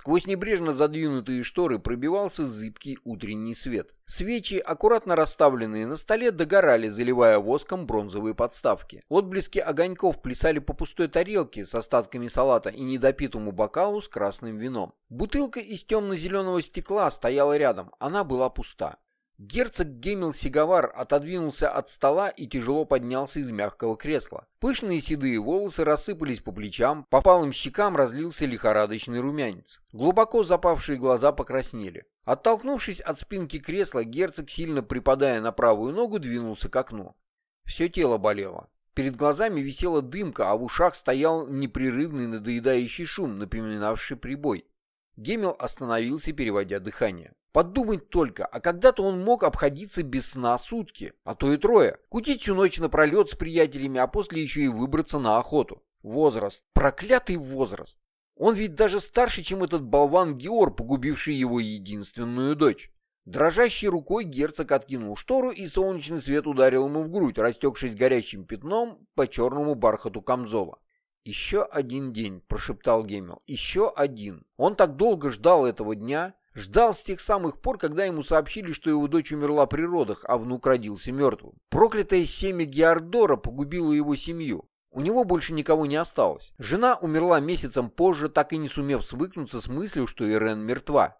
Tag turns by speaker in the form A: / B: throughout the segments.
A: Сквозь небрежно задвинутые шторы пробивался зыбкий утренний свет. Свечи, аккуратно расставленные на столе, догорали, заливая воском бронзовые подставки. Отблески огоньков плясали по пустой тарелке с остатками салата и недопитому бокалу с красным вином. Бутылка из темно-зеленого стекла стояла рядом, она была пуста. Герцог Гемел Сигавар отодвинулся от стола и тяжело поднялся из мягкого кресла. Пышные седые волосы рассыпались по плечам, по палым щекам разлился лихорадочный румянец. Глубоко запавшие глаза покраснели. Оттолкнувшись от спинки кресла, герцог, сильно припадая на правую ногу, двинулся к окну. Все тело болело. Перед глазами висела дымка, а в ушах стоял непрерывный надоедающий шум, напоминавший прибой. Гемел остановился, переводя дыхание. Подумать только, а когда-то он мог обходиться без сна сутки, а то и трое, кутить всю ночь напролет с приятелями, а после еще и выбраться на охоту. Возраст. Проклятый возраст. Он ведь даже старше, чем этот болван Геор, погубивший его единственную дочь. Дрожащей рукой герцог откинул штору, и солнечный свет ударил ему в грудь, растекшись горячим пятном по черному бархату камзола. «Еще один день», — прошептал Гемел. «Еще один». Он так долго ждал этого дня, Ждал с тех самых пор, когда ему сообщили, что его дочь умерла при родах, а внук родился мертвым. Проклятое семя Геордора погубило его семью. У него больше никого не осталось. Жена умерла месяцем позже, так и не сумев свыкнуться с мыслью, что Ирен мертва.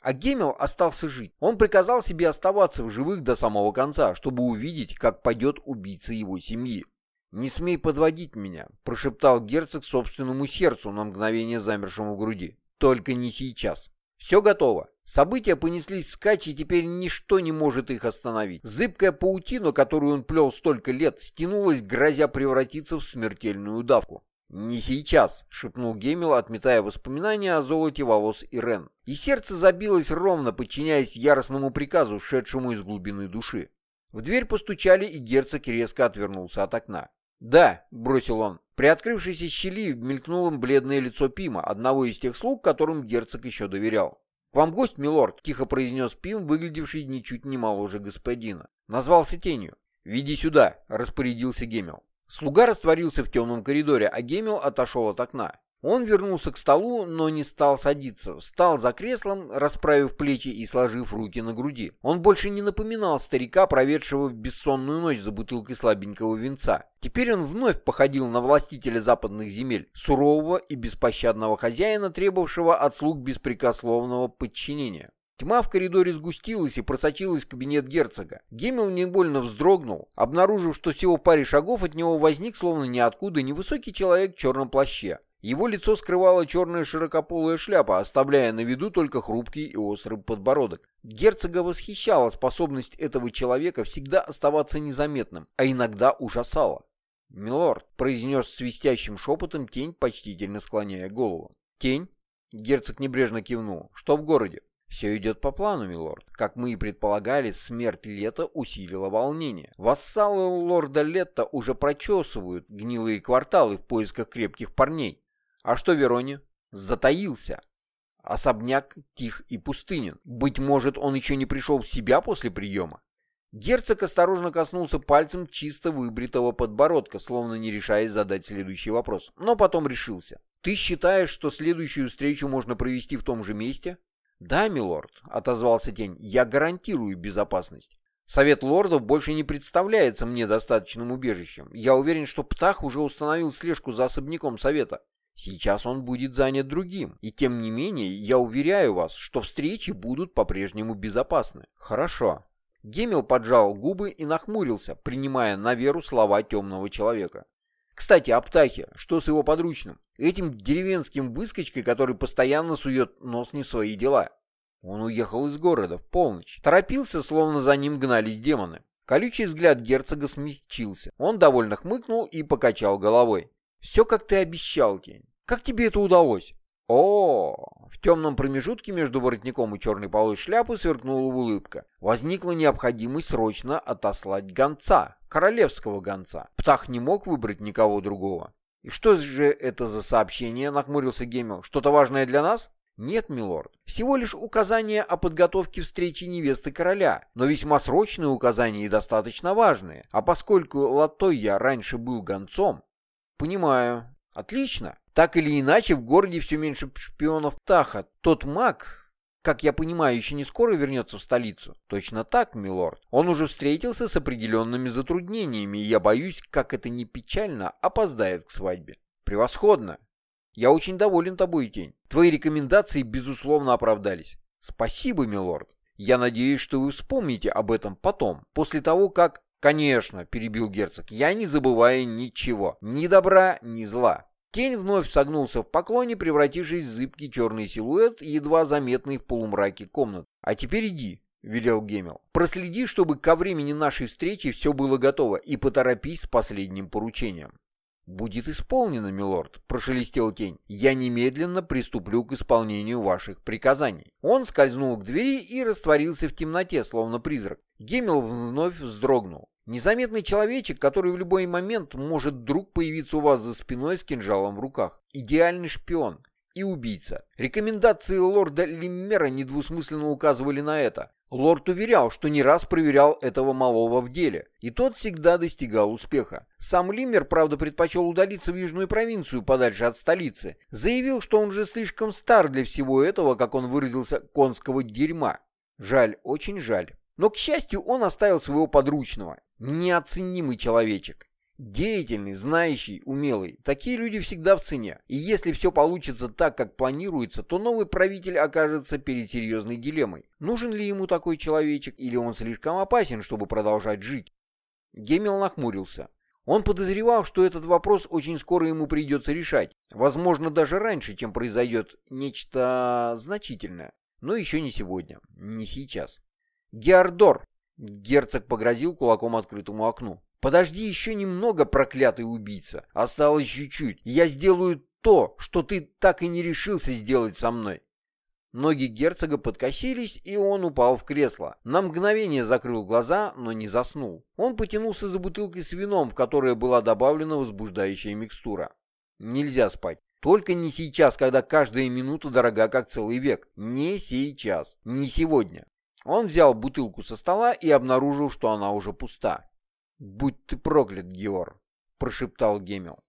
A: А Гемел остался жить. Он приказал себе оставаться в живых до самого конца, чтобы увидеть, как пойдет убийца его семьи. «Не смей подводить меня», — прошептал герцог собственному сердцу на мгновение замершему в груди. «Только не сейчас». Все готово. События понеслись скач, и теперь ничто не может их остановить. Зыбкая паутина, которую он плел столько лет, стянулась, грозя превратиться в смертельную давку. «Не сейчас», — шепнул Гемел, отметая воспоминания о золоте волос Ирен. И сердце забилось ровно, подчиняясь яростному приказу, шедшему из глубины души. В дверь постучали, и герцог резко отвернулся от окна. «Да», — бросил он. При открывшейся щели мелькнуло бледное лицо Пима, одного из тех слуг, которым герцог еще доверял. «К вам гость, милорд», — тихо произнес Пим, выглядевший ничуть не моложе господина. Назвался тенью. «Веди сюда», — распорядился Гемел. Слуга растворился в темном коридоре, а Гемел отошел от окна. Он вернулся к столу, но не стал садиться. Встал за креслом, расправив плечи и сложив руки на груди. Он больше не напоминал старика, проведшего бессонную ночь за бутылкой слабенького винца. Теперь он вновь походил на властителя западных земель, сурового и беспощадного хозяина, требовавшего от слуг беспрекословного подчинения. Тьма в коридоре сгустилась и просочилась в кабинет герцога. Гемел невольно вздрогнул, обнаружив, что всего паре шагов от него возник, словно ниоткуда, невысокий человек в черном плаще. Его лицо скрывала черная широкополая шляпа, оставляя на виду только хрупкий и острый подбородок. Герцога восхищала способность этого человека всегда оставаться незаметным, а иногда ужасала. «Милорд», — произнес свистящим шепотом тень, почтительно склоняя голову. «Тень?» — герцог небрежно кивнул. «Что в городе?» «Все идет по плану, милорд. Как мы и предполагали, смерть Лета усилила волнение. Вассалы лорда Летта уже прочесывают гнилые кварталы в поисках крепких парней. А что Вероне? Затаился. Особняк тих и пустынен. Быть может, он еще не пришел в себя после приема? Герцог осторожно коснулся пальцем чисто выбритого подбородка, словно не решаясь задать следующий вопрос. Но потом решился. «Ты считаешь, что следующую встречу можно провести в том же месте?» «Да, милорд», — отозвался тень, — «я гарантирую безопасность. Совет лордов больше не представляется мне достаточным убежищем. Я уверен, что Птах уже установил слежку за особняком совета. Сейчас он будет занят другим, и тем не менее я уверяю вас, что встречи будут по-прежнему безопасны. Хорошо. Гемел поджал губы и нахмурился, принимая на веру слова темного человека. Кстати, о Птахе, что с его подручным? Этим деревенским выскочкой, который постоянно сует нос не в свои дела. Он уехал из города в полночь. Торопился, словно за ним гнались демоны. Колючий взгляд герцога смягчился. Он довольно хмыкнул и покачал головой. «Все, как ты обещал, Тень. Как тебе это удалось? О, в темном промежутке между воротником и черной полой шляпы сверкнула улыбка. Возникла необходимость срочно отослать гонца, королевского гонца. Птах не мог выбрать никого другого. «И что же это за сообщение?» — нахмурился Гемел. «Что-то важное для нас?» «Нет, милорд. Всего лишь указание о подготовке встречи невесты короля, но весьма срочные указания и достаточно важные. А поскольку Латойя раньше был гонцом...» «Понимаю. Отлично. Так или иначе, в городе все меньше шпионов Таха. Тот маг, как я понимаю, еще не скоро вернется в столицу. Точно так, милорд. Он уже встретился с определенными затруднениями, и я боюсь, как это не печально, опоздает к свадьбе. Превосходно. Я очень доволен тобой, Тень. Твои рекомендации, безусловно, оправдались. Спасибо, милорд. Я надеюсь, что вы вспомните об этом потом, после того, как... Конечно, перебил герцог, я не забываю ничего. Ни добра, ни зла. Тень вновь согнулся в поклоне, превратившись в зыбкий черный силуэт, едва заметный в полумраке комнат. «А теперь иди», — велел Гемел. «Проследи, чтобы ко времени нашей встречи все было готово, и поторопись с последним поручением». «Будет исполнено, милорд», — прошелестел тень. «Я немедленно приступлю к исполнению ваших приказаний». Он скользнул к двери и растворился в темноте, словно призрак. Гемел вновь вздрогнул. Незаметный человечек, который в любой момент может вдруг появиться у вас за спиной с кинжалом в руках. Идеальный шпион и убийца. Рекомендации лорда Лиммера недвусмысленно указывали на это. Лорд уверял, что не раз проверял этого малого в деле, и тот всегда достигал успеха. Сам Лиммер, правда, предпочел удалиться в южную провинцию, подальше от столицы. Заявил, что он же слишком стар для всего этого, как он выразился, конского дерьма. Жаль, очень жаль. Но, к счастью, он оставил своего подручного. Неоценимый человечек. Деятельный, знающий, умелый. Такие люди всегда в цене. И если все получится так, как планируется, то новый правитель окажется перед серьезной дилеммой. Нужен ли ему такой человечек, или он слишком опасен, чтобы продолжать жить? Гемел нахмурился. Он подозревал, что этот вопрос очень скоро ему придется решать. Возможно, даже раньше, чем произойдет нечто значительное. Но еще не сегодня. Не сейчас. Геордор! Герцог погрозил кулаком открытому окну. Подожди еще немного, проклятый убийца. Осталось чуть-чуть. Я сделаю то, что ты так и не решился сделать со мной. Ноги герцога подкосились, и он упал в кресло. На мгновение закрыл глаза, но не заснул. Он потянулся за бутылкой с вином, в которое была добавлена возбуждающая микстура. Нельзя спать. Только не сейчас, когда каждая минута дорога, как целый век. Не сейчас. Не сегодня. Он взял бутылку со стола и обнаружил, что она уже пуста. «Будь ты проклят, Геор!» — прошептал Гемел.